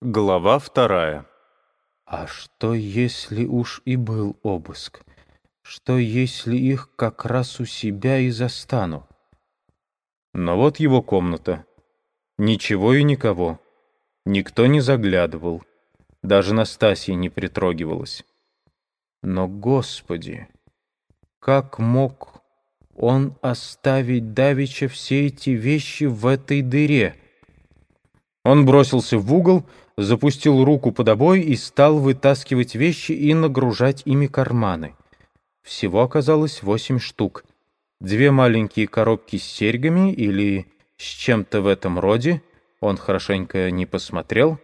Глава вторая. А что, если уж и был обыск? Что, если их как раз у себя и застану? Но вот его комната. Ничего и никого. Никто не заглядывал. Даже Настасья не притрогивалась. Но, Господи, как мог он оставить Давича все эти вещи в этой дыре? Он бросился в угол, запустил руку под обой и стал вытаскивать вещи и нагружать ими карманы. Всего оказалось восемь штук. Две маленькие коробки с серьгами или с чем-то в этом роде, он хорошенько не посмотрел.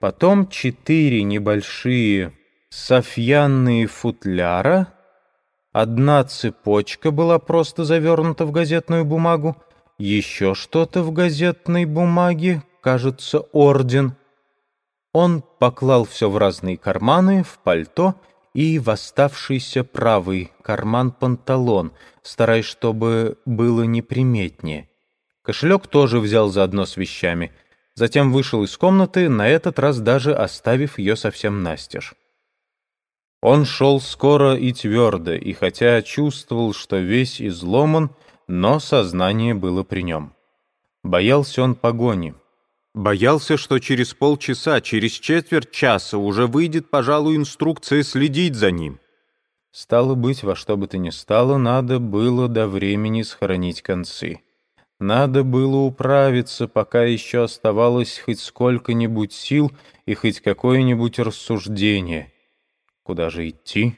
Потом четыре небольшие софьянные футляра. Одна цепочка была просто завернута в газетную бумагу, еще что-то в газетной бумаге, кажется, орден. Он поклал все в разные карманы, в пальто и в оставшийся правый карман панталон, стараясь, чтобы было неприметнее. Кошелек тоже взял заодно с вещами. Затем вышел из комнаты, на этот раз даже оставив ее совсем настежь. Он шел скоро и твердо, и хотя чувствовал, что весь изломан, но сознание было при нем. Боялся он погони. Боялся, что через полчаса, через четверть часа уже выйдет, пожалуй, инструкция следить за ним. Стало быть, во что бы то ни стало, надо было до времени сохранить концы. Надо было управиться, пока еще оставалось хоть сколько-нибудь сил и хоть какое-нибудь рассуждение. Куда же идти?